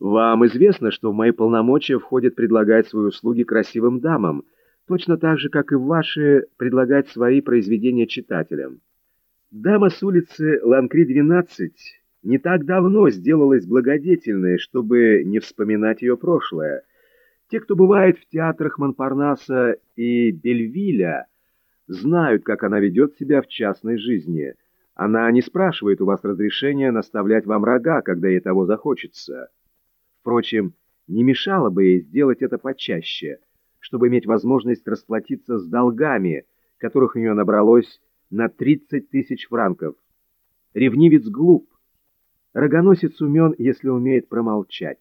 Вам известно, что в мои полномочия входит предлагать свои услуги красивым дамам, точно так же, как и в ваши предлагать свои произведения читателям. Дама с улицы Ланкри-12 не так давно сделалась благодетельной, чтобы не вспоминать ее прошлое. Те, кто бывает в театрах Монпарнаса и Бельвиля, знают, как она ведет себя в частной жизни. Она не спрашивает у вас разрешения наставлять вам рога, когда ей того захочется. Впрочем, не мешало бы ей сделать это почаще, чтобы иметь возможность расплатиться с долгами, которых у нее набралось на 30 тысяч франков. Ревнивец глуп, рогоносец умен, если умеет промолчать.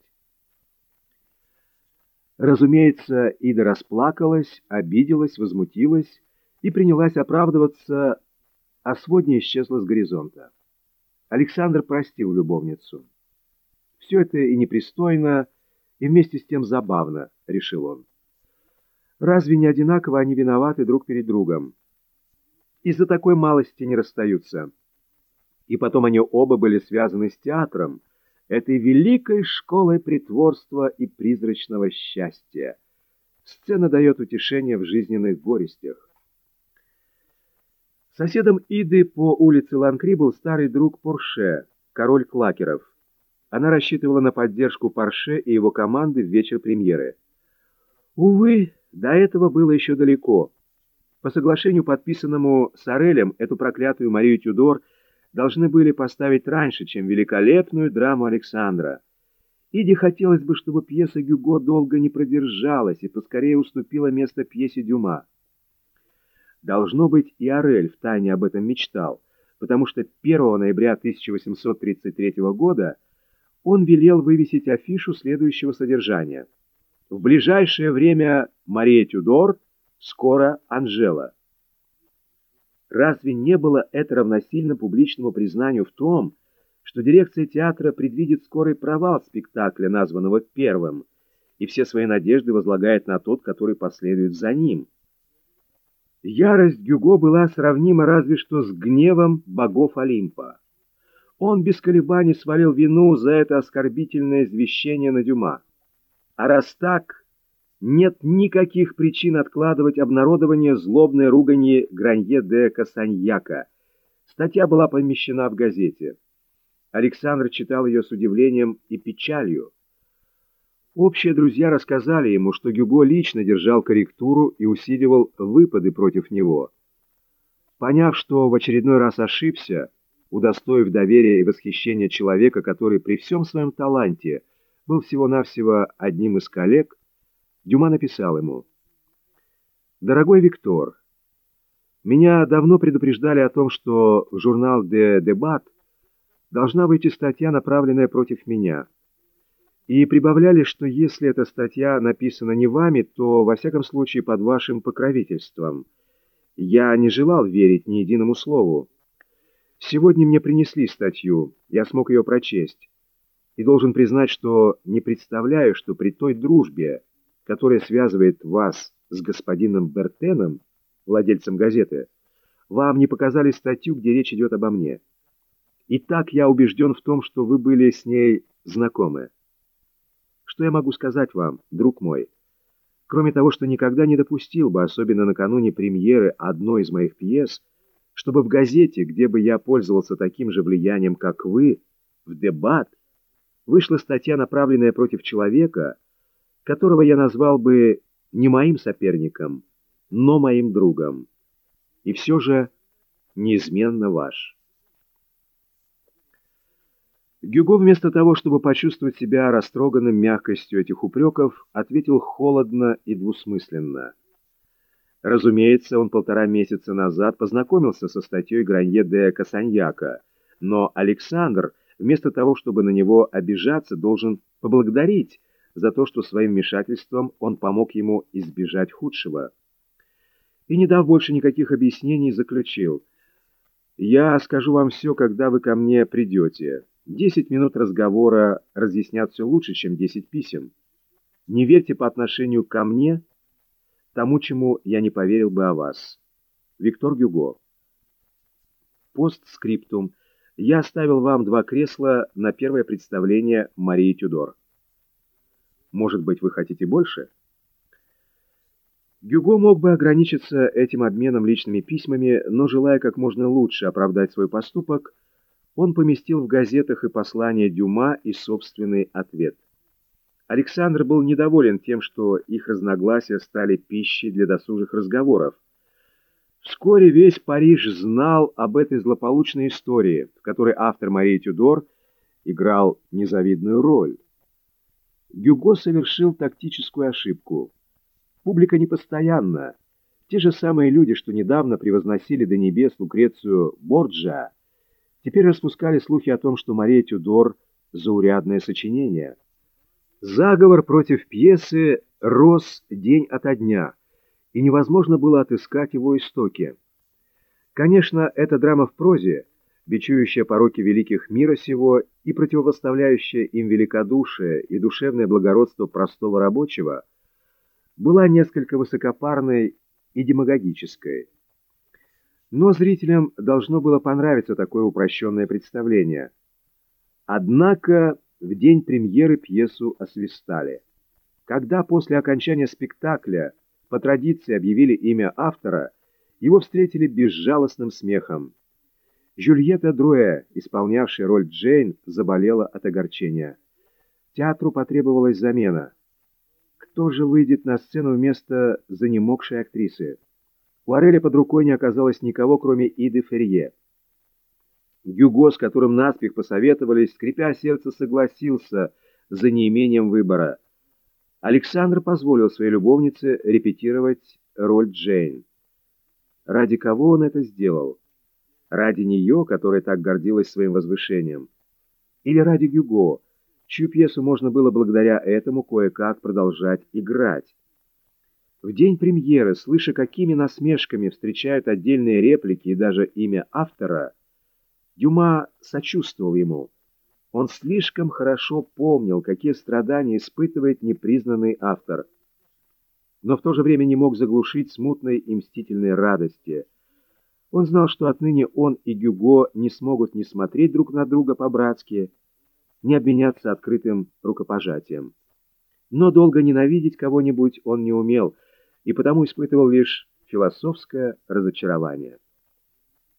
Разумеется, Ида расплакалась, обиделась, возмутилась и принялась оправдываться, а сводня исчезла с горизонта. Александр простил любовницу. Все это и непристойно, и вместе с тем забавно, решил он. Разве не одинаково они виноваты друг перед другом? Из-за такой малости не расстаются. И потом они оба были связаны с театром, этой великой школой притворства и призрачного счастья. Сцена дает утешение в жизненных горестях. Соседом Иды по улице Ланкри был старый друг Порше, король клакеров. Она рассчитывала на поддержку Порше и его команды в вечер премьеры. Увы, до этого было еще далеко. По соглашению, подписанному с Орелем, эту проклятую Марию Тюдор должны были поставить раньше, чем великолепную драму Александра. Иде хотелось бы, чтобы пьеса Гюго долго не продержалась и поскорее уступила место пьесе Дюма. Должно быть, и Орель втайне об этом мечтал, потому что 1 ноября 1833 года он велел вывесить афишу следующего содержания. В ближайшее время Мария Тюдор, скоро Анжела. Разве не было это равносильно публичному признанию в том, что дирекция театра предвидит скорый провал спектакля, названного первым, и все свои надежды возлагает на тот, который последует за ним? Ярость Гюго была сравнима разве что с гневом богов Олимпа. Он без колебаний свалил вину за это оскорбительное извещение на Дюма. А раз так, нет никаких причин откладывать обнародование злобной ругани Гранье де Касаньяка. Статья была помещена в газете. Александр читал ее с удивлением и печалью. Общие друзья рассказали ему, что Гюго лично держал корректуру и усиливал выпады против него. Поняв, что в очередной раз ошибся, удостоив доверия и восхищения человека, который при всем своем таланте был всего-навсего одним из коллег, Дюма написал ему «Дорогой Виктор, меня давно предупреждали о том, что в журнал «Де Дебат» должна выйти статья, направленная против меня, и прибавляли, что если эта статья написана не вами, то, во всяком случае, под вашим покровительством. Я не желал верить ни единому слову. Сегодня мне принесли статью, я смог ее прочесть. И должен признать, что не представляю, что при той дружбе, которая связывает вас с господином Бертеном, владельцем газеты, вам не показали статью, где речь идет обо мне. И так я убежден в том, что вы были с ней знакомы. Что я могу сказать вам, друг мой? Кроме того, что никогда не допустил бы, особенно накануне премьеры одной из моих пьес, чтобы в газете, где бы я пользовался таким же влиянием, как вы, в дебат, вышла статья, направленная против человека, которого я назвал бы не моим соперником, но моим другом. И все же неизменно ваш. Гюго вместо того, чтобы почувствовать себя растроганным мягкостью этих упреков, ответил холодно и двусмысленно – Разумеется, он полтора месяца назад познакомился со статьей Гранье де Касаньяка, но Александр, вместо того, чтобы на него обижаться, должен поблагодарить за то, что своим вмешательством он помог ему избежать худшего. И, не дав больше никаких объяснений, заключил. «Я скажу вам все, когда вы ко мне придете. Десять минут разговора разъяснят все лучше, чем десять писем. Не верьте по отношению ко мне» тому, чему я не поверил бы о вас. Виктор Гюго. Постскриптум. Я оставил вам два кресла на первое представление Марии Тюдор. Может быть, вы хотите больше?» Гюго мог бы ограничиться этим обменом личными письмами, но, желая как можно лучше оправдать свой поступок, он поместил в газетах и послания Дюма и собственный ответ. Александр был недоволен тем, что их разногласия стали пищей для досужих разговоров. Вскоре весь Париж знал об этой злополучной истории, в которой автор Марии Тюдор играл незавидную роль. Гюго совершил тактическую ошибку – Публика непостоянна. Те же самые люди, что недавно превозносили до небес Лукрецию Борджа, теперь распускали слухи о том, что Мария Тюдор — заурядное сочинение. Заговор против пьесы рос день ото дня, и невозможно было отыскать его истоки. Конечно, эта драма в прозе, бичующая пороки великих мира сего и противопоставляющая им великодушие и душевное благородство простого рабочего — была несколько высокопарной и демагогической. Но зрителям должно было понравиться такое упрощенное представление. Однако в день премьеры пьесу освистали. Когда после окончания спектакля по традиции объявили имя автора, его встретили безжалостным смехом. Жюльетта Друэ, исполнявшая роль Джейн, заболела от огорчения. Театру потребовалась замена – кто же выйдет на сцену вместо занемогшей актрисы? У Ареля под рукой не оказалось никого, кроме Иды Ферье. Гюго, с которым наспех посоветовались, скрипя сердце, согласился за неимением выбора. Александр позволил своей любовнице репетировать роль Джейн. Ради кого он это сделал? Ради нее, которая так гордилась своим возвышением? Или ради Гюго, чью пьесу можно было благодаря этому кое-как продолжать играть. В день премьеры, слыша, какими насмешками встречают отдельные реплики и даже имя автора, Дюма сочувствовал ему. Он слишком хорошо помнил, какие страдания испытывает непризнанный автор, но в то же время не мог заглушить смутной и мстительной радости. Он знал, что отныне он и Гюго не смогут не смотреть друг на друга по-братски, не обменяться открытым рукопожатием. Но долго ненавидеть кого-нибудь он не умел, и потому испытывал лишь философское разочарование.